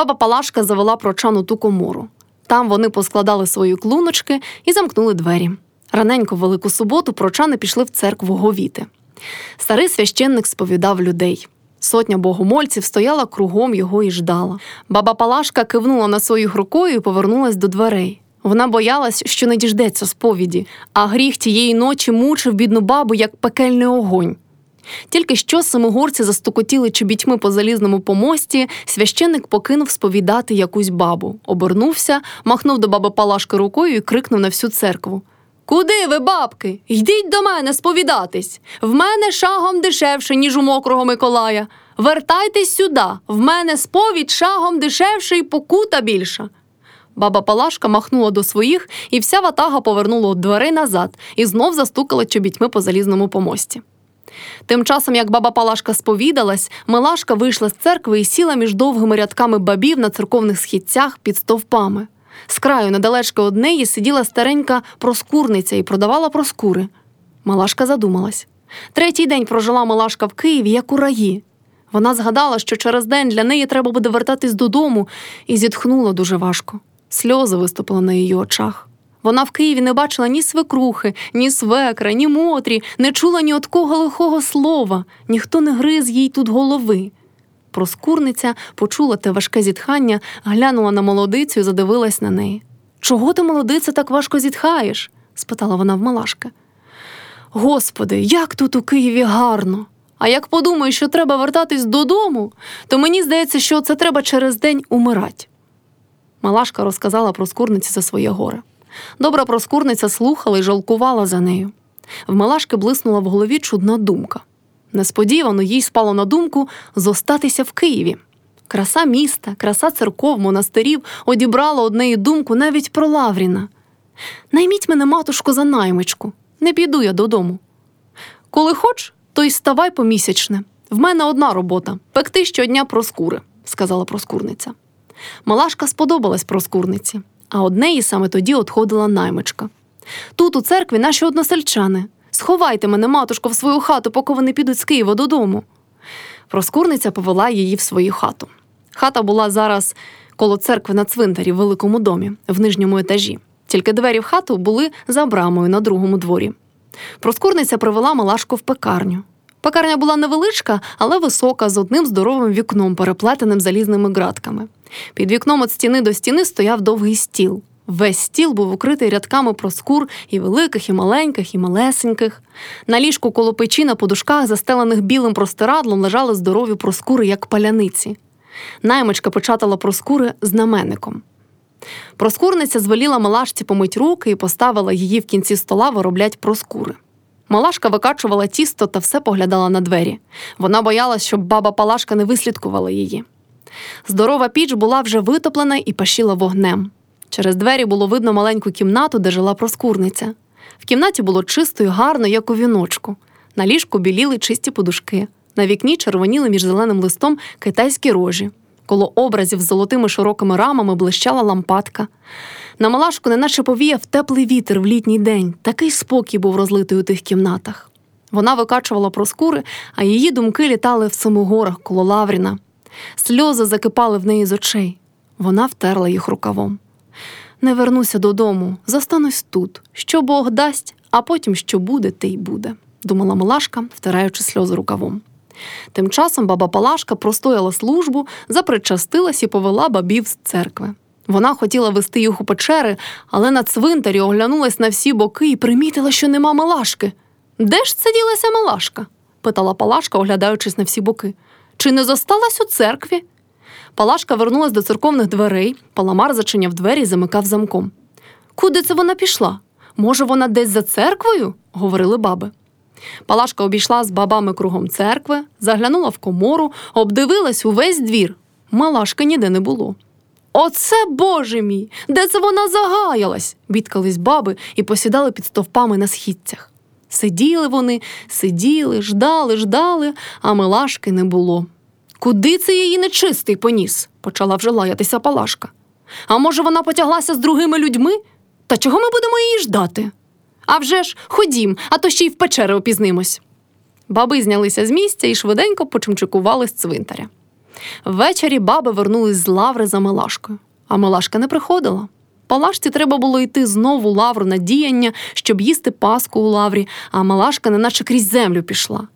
Баба Палашка завела прочан у ту комору. Там вони поскладали свої клуночки і замкнули двері. Раненько в велику суботу прочани пішли в церкву говіти. Старий священник сповідав людей. Сотня богомольців стояла кругом його і ждала. Баба Палашка кивнула на своїх рукою і повернулась до дверей. Вона боялась, що не діждеться сповіді, а гріх тієї ночі мучив бідну бабу, як пекельний огонь. Тільки що семигорці застукотіли чобітьми по залізному помості, священник покинув сповідати якусь бабу, обернувся, махнув до баби Палашки рукою і крикнув на всю церкву. Куди ви, бабки? Йдіть до мене сповідатись. В мене шагом дешевше, ніж у мокрого Миколая. Вертайтесь сюди, в мене сповідь шагом дешевше і покута більша. Баба Палашка махнула до своїх, і вся ватага повернула дверей назад і знов застукала чобітьми по залізному помості. Тим часом, як баба Палашка сповідалась, Милашка вийшла з церкви і сіла між довгими рядками бабів на церковних східцях під стовпами. З краю од неї сиділа старенька проскурниця і продавала проскури. Малашка задумалась. Третій день прожила Малашка в Києві, як у раї. Вона згадала, що через день для неї треба буде вертатись додому, і зітхнула дуже важко. Сльози виступили на її очах. Вона в Києві не бачила ні свекрухи, ні свекра, ні мотрі, не чула ні от кого лихого слова, ніхто не гриз їй тут голови. Проскурниця почула те важке зітхання, глянула на молодицю і задивилась на неї. Чого ти, молодице, так важко зітхаєш? спитала вона в Малашки. Господи, як тут у Києві гарно! А як подумаю, що треба вертатись додому, то мені здається, що це треба через день умирать. Малашка розказала про скурниці за своє горе. Добра проскурниця слухала і жалкувала за нею. В Малашки блиснула в голові чудна думка. Несподівано їй спало на думку зостатися в Києві. Краса міста, краса церков, монастирів одібрала однеї думку навіть про Лавріна. Найміть мене, матушку, за наймичку, не піду я додому. Коли хоч, то й ставай помісячне. В мене одна робота пекти щодня проскури, сказала проскурниця. Малашка сподобалась проскурниці, а однеї саме тоді отходила наймичка. Тут, у церкві, наші односельчани. Сховайте мене, матушко, в свою хату, поки вони підуть з Києва додому. Проскурниця повела її в свою хату. Хата була зараз коло церкви на цвинтарі в великому домі, в нижньому етажі. Тільки двері в хату були за брамою на другому дворі. Проскурниця привела Малашку в пекарню. Пекарня була невеличка, але висока, з одним здоровим вікном, переплетеним залізними ґратками. Під вікном від стіни до стіни стояв довгий стіл. Весь стіл був укритий рядками проскур і великих, і маленьких, і малесеньких. На ліжку коло печі на подушках, застелених білим простирадлом, лежали здорові проскури, як паляниці. Наймичка початала проскури знаменником. Проскурниця звеліла Малашці помить руки і поставила її в кінці стола вироблять проскури. Малашка викачувала тісто та все поглядала на двері. Вона боялась, щоб баба Палашка не вислідкувала її. Здорова піч була вже витоплена і пашіла вогнем. Через двері було видно маленьку кімнату, де жила проскурниця. В кімнаті було чисто і гарно, як у віночку. На ліжку біліли чисті подушки. На вікні червоніли між зеленим листом китайські рожі. Коло образів з золотими широкими рамами блищала лампадка. На Малашку неначе повіяв теплий вітер в літній день. Такий спокій був розлитий у тих кімнатах. Вона викачувала проскури, а її думки літали в самогорах коло Лавріна. Сльози закипали в неї з очей. Вона втерла їх рукавом. Не вернуся додому, зостанусь тут. Що Бог дасть, а потім що буде, те й буде, думала Малашка, втираючи сльози рукавом. Тим часом баба Палашка простояла службу, запричастилась і повела бабів з церкви. Вона хотіла вести їх у печери, але на цвинтарі оглянулась на всі боки і примітила, що нема Малашки. Де ж це ділася Малашка? питала Палашка, оглядаючись на всі боки. Чи не зосталась у церкві? Палашка вернулась до церковних дверей, паламар зачиняв двері і замикав замком. Куди це вона пішла? Може, вона десь за церквою? говорили баби. Палашка обійшла з бабами кругом церкви, заглянула в комору, обдивилась увесь двір. Малашки ніде не було. Оце боже мій! Де це вона загаялась? бідкались баби і посідали під стовпами на східцях. Сиділи вони, сиділи, ждали, ждали, а Милашки не було. Куди це її нечистий поніс? почала вже лаятися Палашка. А може, вона потяглася з другими людьми? Та чого ми будемо її ждати? А вже ж, ходім, а то ще й в печери опізнимось. Баби знялися з місця і швиденько почимчикували з цвинтаря. Ввечері баби вернулись з лаври за Милашкою, а Милашка не приходила. Палашці треба було йти знову лавру на діяння, щоб їсти паску у лаврі, а Малашка неначе крізь землю пішла.